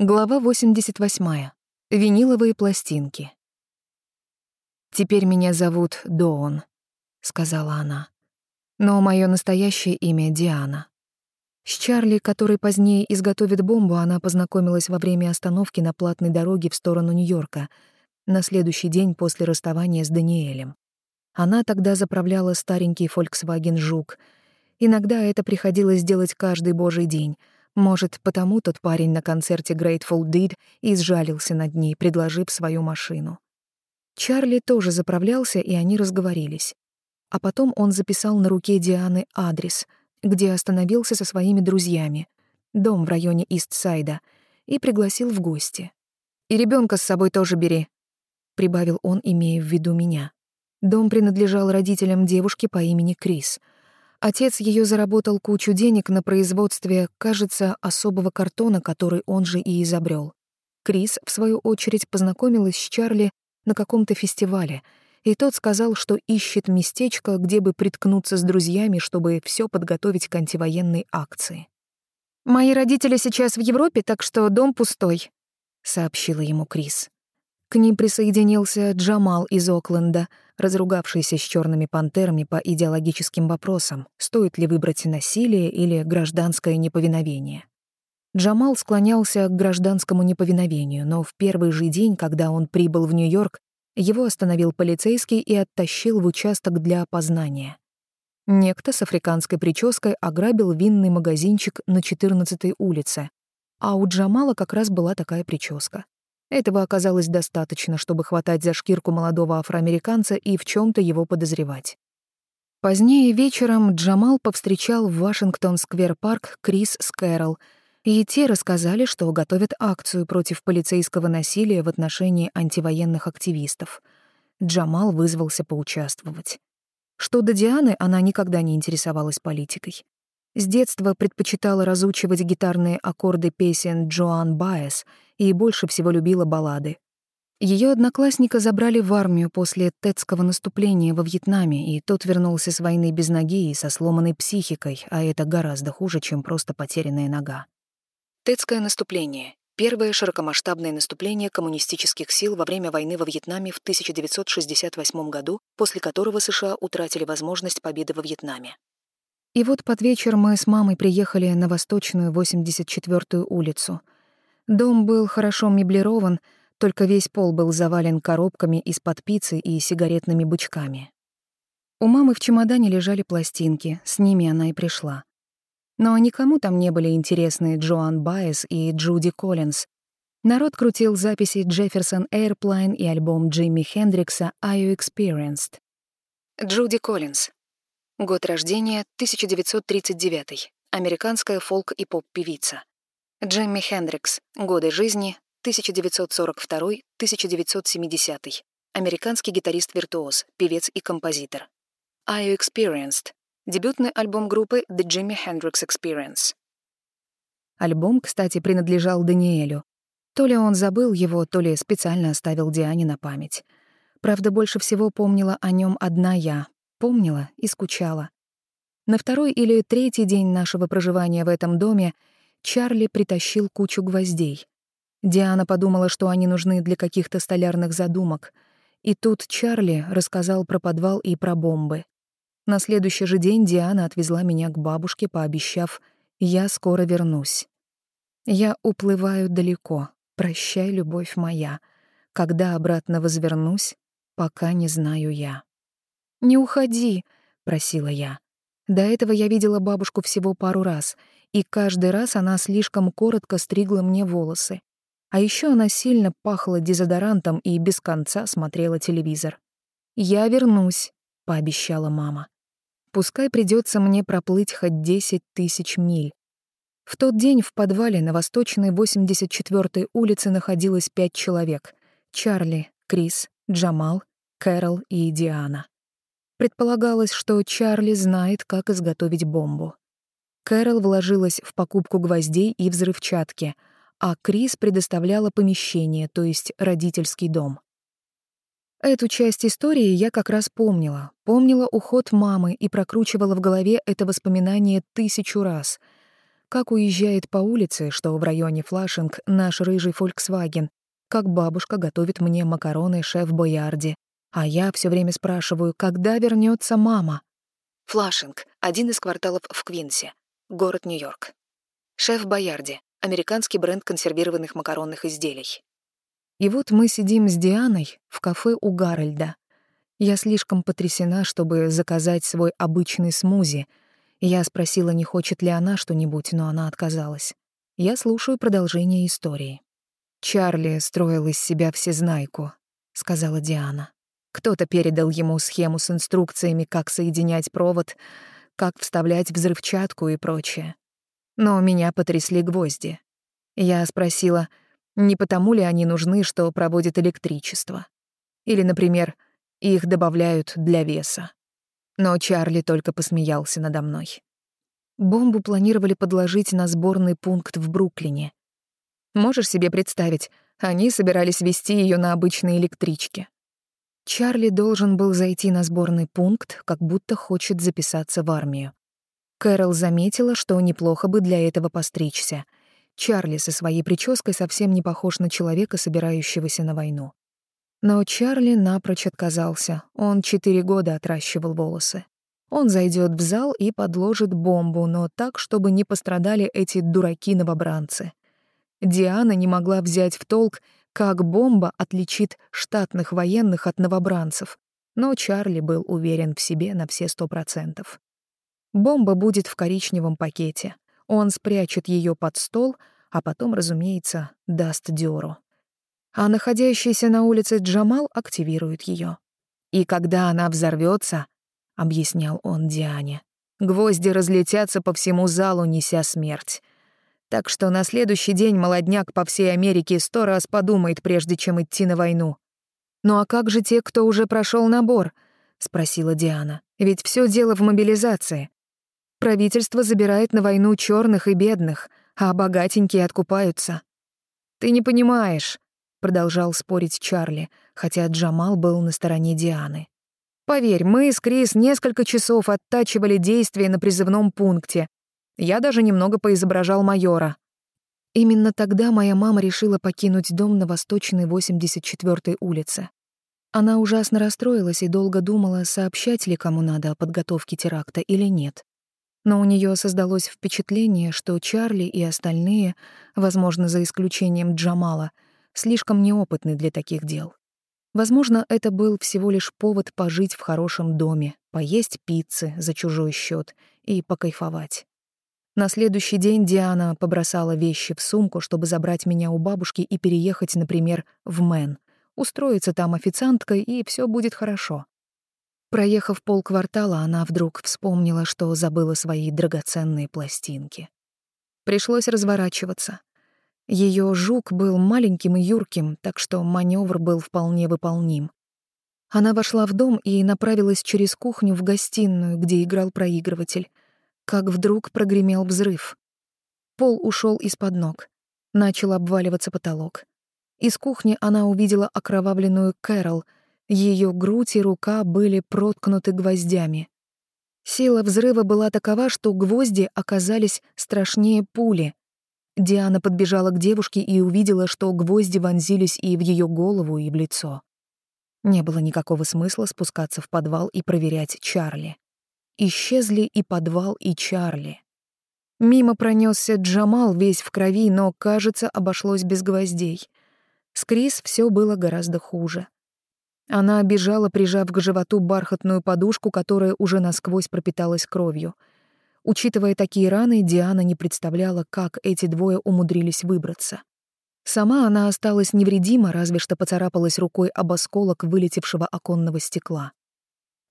Глава 88. Виниловые пластинки. «Теперь меня зовут Доон», — сказала она. «Но мое настоящее имя — Диана». С Чарли, который позднее изготовит бомбу, она познакомилась во время остановки на платной дороге в сторону Нью-Йорка, на следующий день после расставания с Даниэлем. Она тогда заправляла старенький Volkswagen Жук. Иногда это приходилось делать каждый божий день — может, потому тот парень на концерте Grateful Dead и сжалился над ней, предложив свою машину. Чарли тоже заправлялся, и они разговорились. А потом он записал на руке Дианы адрес, где остановился со своими друзьями, дом в районе Ист-Сайда, и пригласил в гости. «И ребенка с собой тоже бери», — прибавил он, имея в виду меня. Дом принадлежал родителям девушки по имени Крис — Отец ее заработал кучу денег на производстве, кажется, особого картона, который он же и изобрел. Крис, в свою очередь, познакомилась с Чарли на каком-то фестивале, и тот сказал, что ищет местечко, где бы приткнуться с друзьями, чтобы все подготовить к антивоенной акции. «Мои родители сейчас в Европе, так что дом пустой», — сообщила ему Крис. К ним присоединился Джамал из Окленда — разругавшийся с черными пантерами по идеологическим вопросам, стоит ли выбрать насилие или гражданское неповиновение. Джамал склонялся к гражданскому неповиновению, но в первый же день, когда он прибыл в Нью-Йорк, его остановил полицейский и оттащил в участок для опознания. Некто с африканской прической ограбил винный магазинчик на 14-й улице, а у Джамала как раз была такая прическа. Этого оказалось достаточно, чтобы хватать за шкирку молодого афроамериканца и в чем то его подозревать. Позднее вечером Джамал повстречал в Вашингтон-сквер-парк Крис с и те рассказали, что готовят акцию против полицейского насилия в отношении антивоенных активистов. Джамал вызвался поучаствовать. Что до Дианы, она никогда не интересовалась политикой. С детства предпочитала разучивать гитарные аккорды песен Джоан Баэс и больше всего любила баллады. Ее одноклассника забрали в армию после Тетского наступления во Вьетнаме, и тот вернулся с войны без ноги и со сломанной психикой, а это гораздо хуже, чем просто потерянная нога. Тетское наступление — первое широкомасштабное наступление коммунистических сил во время войны во Вьетнаме в 1968 году, после которого США утратили возможность победы во Вьетнаме. И вот под вечер мы с мамой приехали на Восточную 84-ю улицу. Дом был хорошо меблирован, только весь пол был завален коробками из-под пиццы и сигаретными бычками. У мамы в чемодане лежали пластинки, с ними она и пришла. Но никому там не были интересны Джоан Байес и Джуди Коллинз. Народ крутил записи Джефферсон Airplane и альбом Джимми Хендрикса «Are You Experienced?». Джуди Коллинз Год рождения — 1939. Американская фолк- и поп-певица. Джимми Хендрикс. Годы жизни — 1942-1970. Американский гитарист-виртуоз, певец и композитор. You Experienced? Дебютный альбом группы The Jimi Hendrix Experience. Альбом, кстати, принадлежал Даниэлю. То ли он забыл его, то ли специально оставил Диане на память. Правда, больше всего помнила о нем одна я, Помнила и скучала. На второй или третий день нашего проживания в этом доме Чарли притащил кучу гвоздей. Диана подумала, что они нужны для каких-то столярных задумок. И тут Чарли рассказал про подвал и про бомбы. На следующий же день Диана отвезла меня к бабушке, пообещав «Я скоро вернусь». Я уплываю далеко, прощай, любовь моя. Когда обратно возвернусь, пока не знаю я. «Не уходи», — просила я. До этого я видела бабушку всего пару раз, и каждый раз она слишком коротко стригла мне волосы. А еще она сильно пахла дезодорантом и без конца смотрела телевизор. «Я вернусь», — пообещала мама. «Пускай придется мне проплыть хоть десять тысяч миль». В тот день в подвале на восточной 84-й улице находилось пять человек — Чарли, Крис, Джамал, Кэрол и Диана. Предполагалось, что Чарли знает, как изготовить бомбу. Кэрол вложилась в покупку гвоздей и взрывчатки, а Крис предоставляла помещение, то есть родительский дом. Эту часть истории я как раз помнила. Помнила уход мамы и прокручивала в голове это воспоминание тысячу раз. как уезжает по улице, что в районе Флашинг, наш рыжий Volkswagen, как бабушка готовит мне макароны шеф Боярди, а я все время спрашиваю, когда вернется мама. Флашинг — один из кварталов в Квинсе, город Нью-Йорк. Шеф Боярди — американский бренд консервированных макаронных изделий. И вот мы сидим с Дианой в кафе у Гарольда. Я слишком потрясена, чтобы заказать свой обычный смузи. Я спросила, не хочет ли она что-нибудь, но она отказалась. Я слушаю продолжение истории. «Чарли строил из себя всезнайку», — сказала Диана. Кто-то передал ему схему с инструкциями, как соединять провод, как вставлять взрывчатку и прочее. Но меня потрясли гвозди. Я спросила, не потому ли они нужны, что проводят электричество. Или, например, их добавляют для веса. Но Чарли только посмеялся надо мной. Бомбу планировали подложить на сборный пункт в Бруклине. Можешь себе представить, они собирались вести ее на обычной электричке. Чарли должен был зайти на сборный пункт, как будто хочет записаться в армию. Кэрол заметила, что неплохо бы для этого постричься. Чарли со своей прической совсем не похож на человека, собирающегося на войну. Но Чарли напрочь отказался. Он четыре года отращивал волосы. Он зайдет в зал и подложит бомбу, но так, чтобы не пострадали эти дураки-новобранцы. Диана не могла взять в толк, как бомба отличит штатных военных от новобранцев, но Чарли был уверен в себе на все сто процентов. Бомба будет в коричневом пакете. Он спрячет ее под стол, а потом, разумеется, даст дёру. А находящийся на улице Джамал активирует ее. И когда она взорвется, объяснял он Диане, гвозди разлетятся по всему залу, неся смерть. Так что на следующий день молодняк по всей Америке сто раз подумает, прежде чем идти на войну. «Ну а как же те, кто уже прошел набор?» — спросила Диана. «Ведь все дело в мобилизации. Правительство забирает на войну черных и бедных, а богатенькие откупаются». «Ты не понимаешь», — продолжал спорить Чарли, хотя Джамал был на стороне Дианы. «Поверь, мы с Крис несколько часов оттачивали действия на призывном пункте, я даже немного поизображал майора. Именно тогда моя мама решила покинуть дом на Восточной 84-й улице. Она ужасно расстроилась и долго думала, сообщать ли кому надо о подготовке теракта или нет. Но у нее создалось впечатление, что Чарли и остальные, возможно, за исключением Джамала, слишком неопытны для таких дел. Возможно, это был всего лишь повод пожить в хорошем доме, поесть пиццы за чужой счет и покайфовать. На следующий день Диана побросала вещи в сумку, чтобы забрать меня у бабушки и переехать, например, в Мэн. Устроиться там официанткой, и все будет хорошо. Проехав полквартала, она вдруг вспомнила, что забыла свои драгоценные пластинки. Пришлось разворачиваться. Ее жук был маленьким и юрким, так что маневр был вполне выполним. Она вошла в дом и направилась через кухню в гостиную, где играл проигрыватель как вдруг прогремел взрыв. Пол ушел из-под ног. Начал обваливаться потолок. Из кухни она увидела окровавленную Кэрол. Ее грудь и рука были проткнуты гвоздями. Сила взрыва была такова, что гвозди оказались страшнее пули. Диана подбежала к девушке и увидела, что гвозди вонзились и в ее голову, и в лицо. Не было никакого смысла спускаться в подвал и проверять Чарли. Исчезли и подвал, и Чарли. Мимо пронесся Джамал весь в крови, но, кажется, обошлось без гвоздей. С Крис все было гораздо хуже. Она бежала, прижав к животу бархатную подушку, которая уже насквозь пропиталась кровью. Учитывая такие раны, Диана не представляла, как эти двое умудрились выбраться. Сама она осталась невредима, разве что поцарапалась рукой об осколок вылетевшего оконного стекла.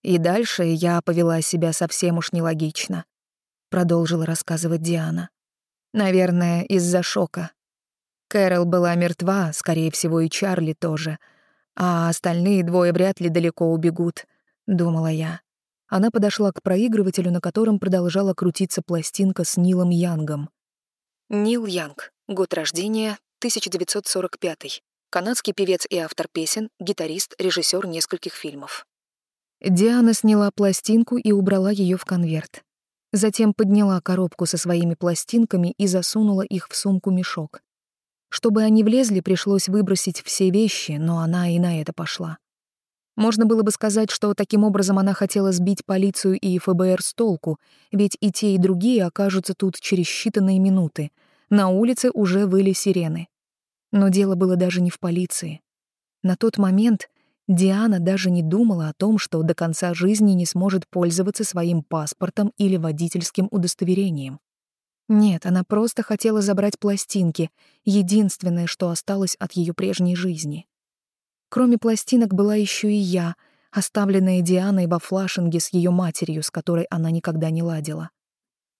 И дальше я повела себя совсем уж нелогично, продолжила рассказывать Диана. Наверное, из-за шока. Кэрол была мертва, скорее всего, и Чарли тоже, а остальные двое вряд ли далеко убегут, думала я. Она подошла к проигрывателю, на котором продолжала крутиться пластинка с Нилом Янгом. Нил Янг. Год рождения 1945. Канадский певец и автор песен, гитарист, режиссер нескольких фильмов. Диана сняла пластинку и убрала ее в конверт. Затем подняла коробку со своими пластинками и засунула их в сумку-мешок. Чтобы они влезли, пришлось выбросить все вещи, но она и на это пошла. Можно было бы сказать, что таким образом она хотела сбить полицию и ФБР с толку, ведь и те, и другие окажутся тут через считанные минуты. На улице уже выли сирены. Но дело было даже не в полиции. На тот момент Диана даже не думала о том, что до конца жизни не сможет пользоваться своим паспортом или водительским удостоверением. Нет, она просто хотела забрать пластинки, единственное, что осталось от ее прежней жизни. Кроме пластинок была еще и я, оставленная Дианой во флашинге с ее матерью, с которой она никогда не ладила.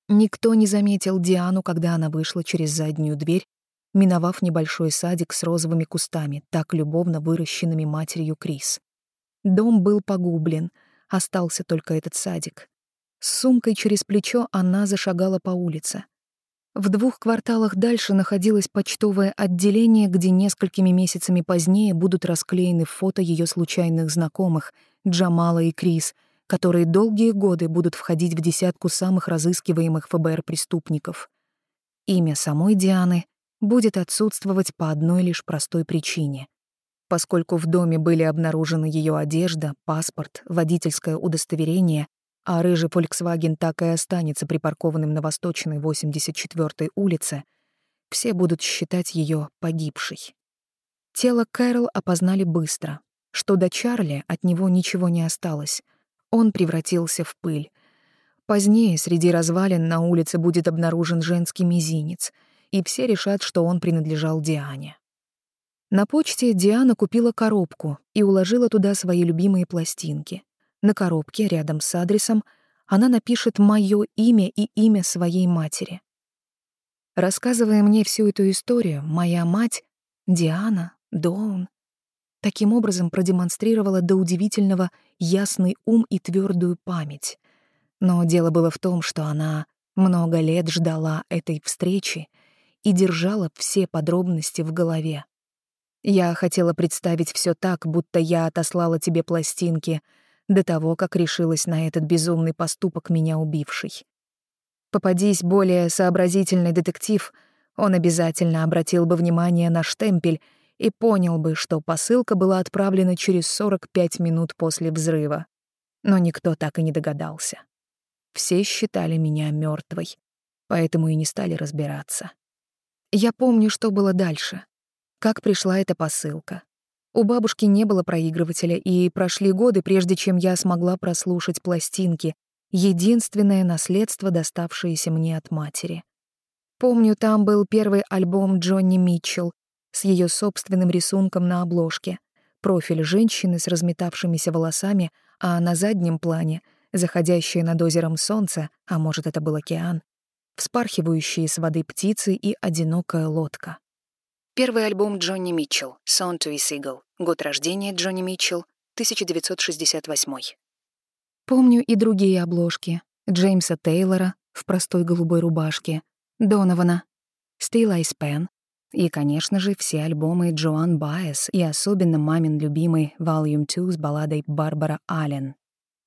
Никто не заметил Диану, когда она вышла через заднюю дверь, миновав небольшой садик с розовыми кустами, так любовно выращенными матерью Крис. Дом был погублен, остался только этот садик. С сумкой через плечо она зашагала по улице. В двух кварталах дальше находилось почтовое отделение, где несколькими месяцами позднее будут расклеены фото ее случайных знакомых Джамала и Крис, которые долгие годы будут входить в десятку самых разыскиваемых ФБР преступников. Имя самой Дианы будет отсутствовать по одной лишь простой причине. Поскольку в доме были обнаружены ее одежда, паспорт, водительское удостоверение, а рыжий Volkswagen так и останется припаркованным на Восточной 84-й улице, все будут считать ее погибшей. Тело Кэрол опознали быстро. Что до Чарли, от него ничего не осталось. Он превратился в пыль. Позднее среди развалин на улице будет обнаружен женский мизинец, и все решат, что он принадлежал Диане. На почте Диана купила коробку и уложила туда свои любимые пластинки. На коробке рядом с адресом она напишет моё имя и имя своей матери. Рассказывая мне всю эту историю, моя мать, Диана, Доун, таким образом продемонстрировала до удивительного ясный ум и твердую память. Но дело было в том, что она много лет ждала этой встречи и держала все подробности в голове. Я хотела представить все так, будто я отослала тебе пластинки — до того, как решилась на этот безумный поступок меня убивший. Попадись более сообразительный детектив, он обязательно обратил бы внимание на штемпель и понял бы, что посылка была отправлена через 45 минут после взрыва. Но никто так и не догадался. Все считали меня мертвой, поэтому и не стали разбираться. Я помню, что было дальше. Как пришла эта посылка, у бабушки не было проигрывателя, и прошли годы, прежде чем я смогла прослушать пластинки, единственное наследство, доставшееся мне от матери. Помню, там был первый альбом Джонни Митчелл с ее собственным рисунком на обложке, профиль женщины с разметавшимися волосами, а на заднем плане — заходящее над озером солнце, а может, это был океан, вспархивающие с воды птицы и одинокая лодка. Первый альбом Джонни Митчелл «Song to a Seagull». Год рождения Джонни Митчелл, 1968. Помню и другие обложки. Джеймса Тейлора в простой голубой рубашке, Донована, Still I Span и, конечно же, все альбомы Джоан Байес и особенно мамин любимый Volume 2 с балладой Барбара Аллен.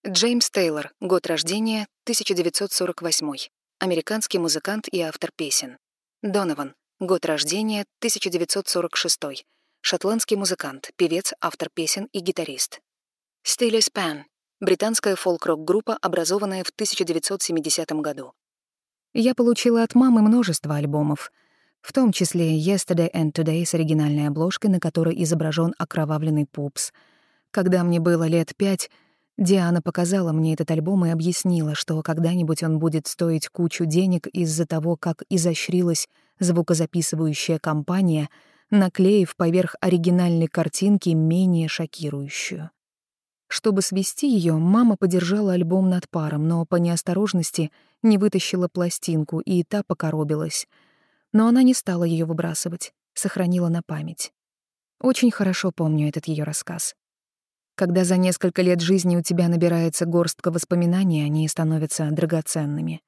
Джеймс Тейлор, год рождения 1948. Американский музыкант и автор песен. Донован, Год рождения — 1946. Шотландский музыкант, певец, автор песен и гитарист. Steely Span — британская фолк-рок-группа, образованная в 1970 году. Я получила от мамы множество альбомов, в том числе «Yesterday and Today» с оригинальной обложкой, на которой изображен окровавленный пупс. Когда мне было лет пять, Диана показала мне этот альбом и объяснила, что когда-нибудь он будет стоить кучу денег из-за того, как изощрилась звукозаписывающая компания, наклеив поверх оригинальной картинки менее шокирующую. Чтобы свести ее, мама подержала альбом над паром, но по неосторожности не вытащила пластинку, и та покоробилась. Но она не стала ее выбрасывать, сохранила на память. Очень хорошо помню этот ее рассказ. Когда за несколько лет жизни у тебя набирается горстка воспоминаний, они становятся драгоценными.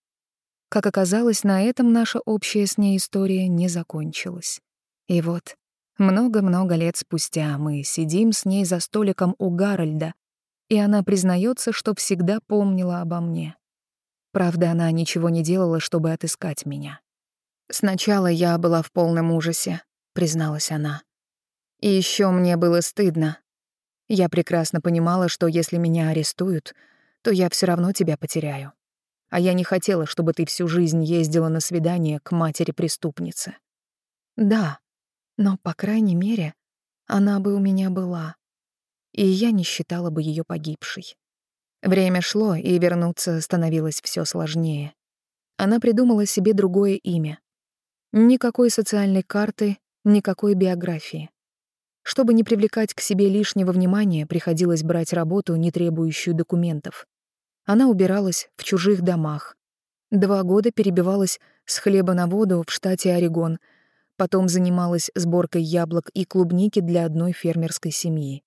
Как оказалось, на этом наша общая с ней история не закончилась. И вот, много-много лет спустя мы сидим с ней за столиком у Гарольда, и она признается, что всегда помнила обо мне. Правда, она ничего не делала, чтобы отыскать меня. «Сначала я была в полном ужасе», — призналась она. «И еще мне было стыдно. Я прекрасно понимала, что если меня арестуют, то я все равно тебя потеряю. А я не хотела, чтобы ты всю жизнь ездила на свидание к матери-преступницы. Да, но, по крайней мере, она бы у меня была. И я не считала бы ее погибшей. Время шло, и вернуться становилось все сложнее. Она придумала себе другое имя. Никакой социальной карты, никакой биографии. Чтобы не привлекать к себе лишнего внимания, приходилось брать работу, не требующую документов. Она убиралась в чужих домах. Два года перебивалась с хлеба на воду в штате Орегон, потом занималась сборкой яблок и клубники для одной фермерской семьи.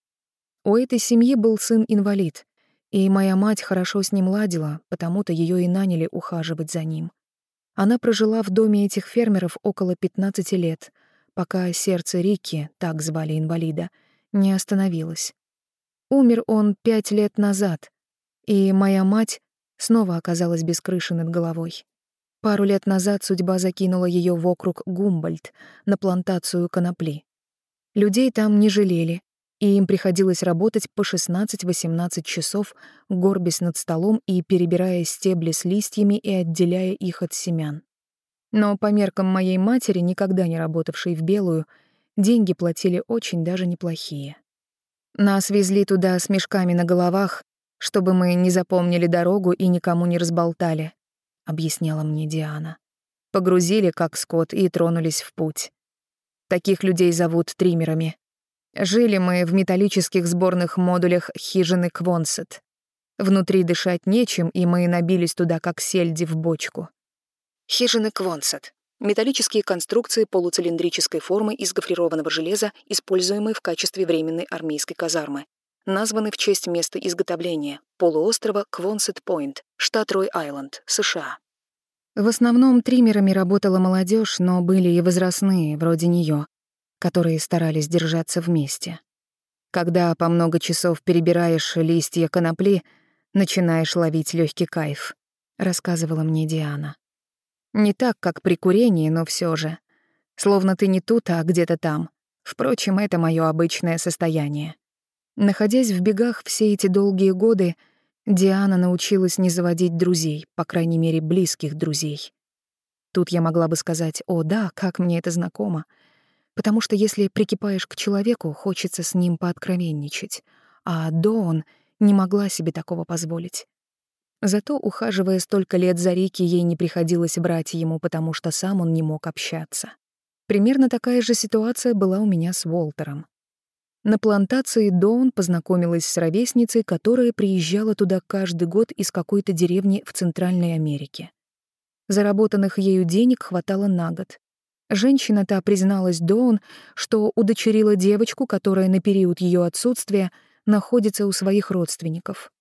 У этой семьи был сын-инвалид, и моя мать хорошо с ним ладила, потому-то ее и наняли ухаживать за ним. Она прожила в доме этих фермеров около 15 лет, пока сердце Рики, так звали инвалида, не остановилось. Умер он пять лет назад, и моя мать снова оказалась без крыши над головой. Пару лет назад судьба закинула ее в округ Гумбольд на плантацию конопли. Людей там не жалели, и им приходилось работать по 16-18 часов, горбясь над столом и перебирая стебли с листьями и отделяя их от семян. Но по меркам моей матери, никогда не работавшей в белую, деньги платили очень даже неплохие. Нас везли туда с мешками на головах, чтобы мы не запомнили дорогу и никому не разболтали, объясняла мне Диана. Погрузили как скот и тронулись в путь. Таких людей зовут триммерами. Жили мы в металлических сборных модулях хижины Квонсет. Внутри дышать нечем, и мы набились туда, как сельди в бочку. Хижины Квонсет — металлические конструкции полуцилиндрической формы из гофрированного железа, используемые в качестве временной армейской казармы. Названы в честь места изготовления — полуострова Квонсет-Пойнт, штат Рой-Айленд, США. В основном триммерами работала молодежь, но были и возрастные, вроде нее, которые старались держаться вместе. Когда по много часов перебираешь листья конопли, начинаешь ловить легкий кайф, рассказывала мне Диана. Не так, как при курении, но все же. Словно ты не тут, а где-то там. Впрочем, это мое обычное состояние. Находясь в бегах все эти долгие годы, Диана научилась не заводить друзей, по крайней мере, близких друзей. Тут я могла бы сказать «О, да, как мне это знакомо», Потому что если прикипаешь к человеку, хочется с ним пооткровенничать. А Доун не могла себе такого позволить. Зато, ухаживая столько лет за Рики, ей не приходилось брать ему, потому что сам он не мог общаться. Примерно такая же ситуация была у меня с Уолтером. На плантации Доун познакомилась с ровесницей, которая приезжала туда каждый год из какой-то деревни в Центральной Америке. Заработанных ею денег хватало на год. Женщина та призналась Доун, что удочерила девочку, которая на период ее отсутствия находится у своих родственников.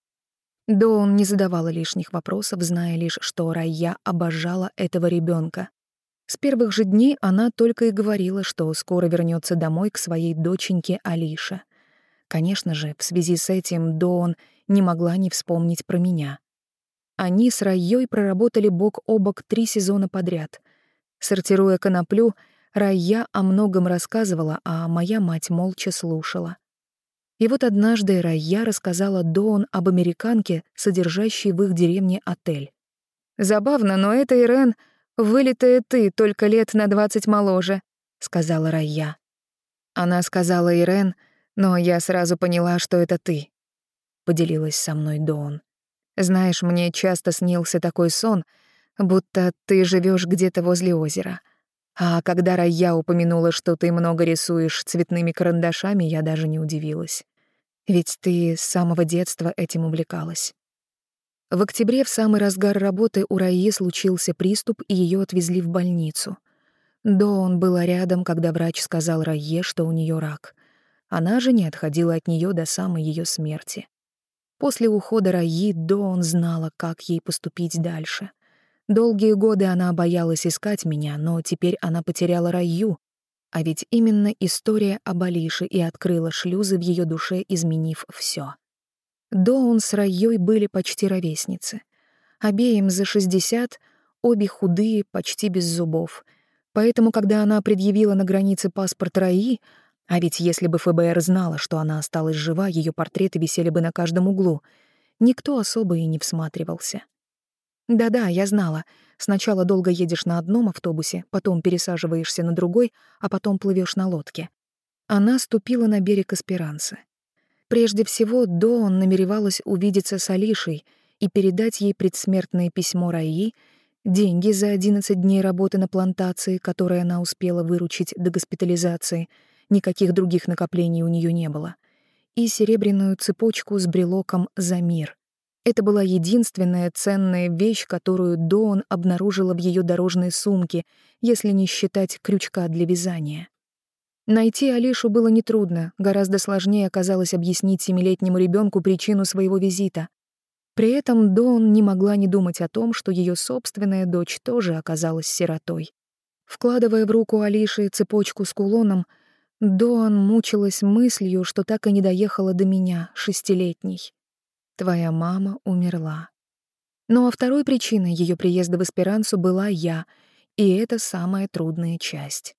Доун не задавала лишних вопросов, зная лишь, что Райя обожала этого ребенка. С первых же дней она только и говорила, что скоро вернется домой к своей доченьке Алише. Конечно же, в связи с этим Доун не могла не вспомнить про меня. Они с Райей проработали бок о бок три сезона подряд — Сортируя коноплю, Райя о многом рассказывала, а моя мать молча слушала. И вот однажды Райя рассказала Доун об американке, содержащей в их деревне отель. «Забавно, но это Ирен, вылитая ты, только лет на двадцать моложе», — сказала Райя. Она сказала Ирен, но я сразу поняла, что это ты, — поделилась со мной Доун. Знаешь, мне часто снился такой сон — будто ты живешь где-то возле озера. А когда Рая упомянула, что ты много рисуешь цветными карандашами, я даже не удивилась. Ведь ты с самого детства этим увлекалась. В октябре, в самый разгар работы, у Раи случился приступ, и ее отвезли в больницу. Дон была рядом, когда врач сказал Рае, что у нее рак. Она же не отходила от нее до самой ее смерти. После ухода Раи Дон знала, как ей поступить дальше — Долгие годы она боялась искать меня, но теперь она потеряла Раю, а ведь именно история об Алише и открыла шлюзы в ее душе, изменив все. Доун с Райей были почти ровесницы. Обеим за 60, обе худые, почти без зубов. Поэтому, когда она предъявила на границе паспорт Раи, а ведь если бы ФБР знала, что она осталась жива, ее портреты висели бы на каждом углу, никто особо и не всматривался. Да-да, я знала. Сначала долго едешь на одном автобусе, потом пересаживаешься на другой, а потом плывешь на лодке. Она ступила на берег Эсперанцы. Прежде всего, Доон намеревалась увидеться с Алишей и передать ей предсмертное письмо Раи, деньги за 11 дней работы на плантации, которые она успела выручить до госпитализации, никаких других накоплений у нее не было, и серебряную цепочку с брелоком «За мир», это была единственная ценная вещь, которую Доун обнаружила в ее дорожной сумке, если не считать крючка для вязания. Найти Алишу было нетрудно, гораздо сложнее оказалось объяснить семилетнему ребенку причину своего визита. При этом Доун не могла не думать о том, что ее собственная дочь тоже оказалась сиротой. Вкладывая в руку Алиши цепочку с кулоном, Доан мучилась мыслью, что так и не доехала до меня, шестилетней. Твоя мама умерла. Ну а второй причиной ее приезда в Эсперансу была я, и это самая трудная часть.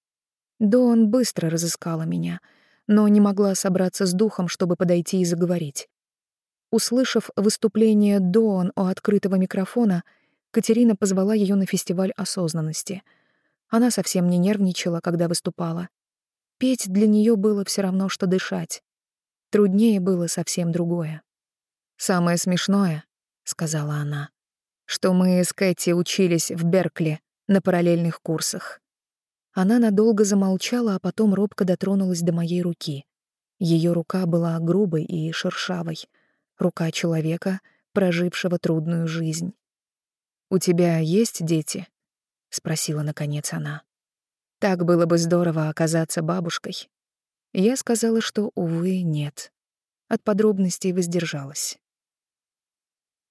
Дон быстро разыскала меня, но не могла собраться с духом, чтобы подойти и заговорить. Услышав выступление Дон у открытого микрофона, Катерина позвала ее на фестиваль осознанности. Она совсем не нервничала, когда выступала. Петь для нее было все равно, что дышать. Труднее было совсем другое. «Самое смешное», — сказала она, «что мы с Кэти учились в Беркли на параллельных курсах». Она надолго замолчала, а потом робко дотронулась до моей руки. Ее рука была грубой и шершавой. Рука человека, прожившего трудную жизнь. «У тебя есть дети?» — спросила наконец она. «Так было бы здорово оказаться бабушкой». Я сказала, что, увы, нет. От подробностей воздержалась.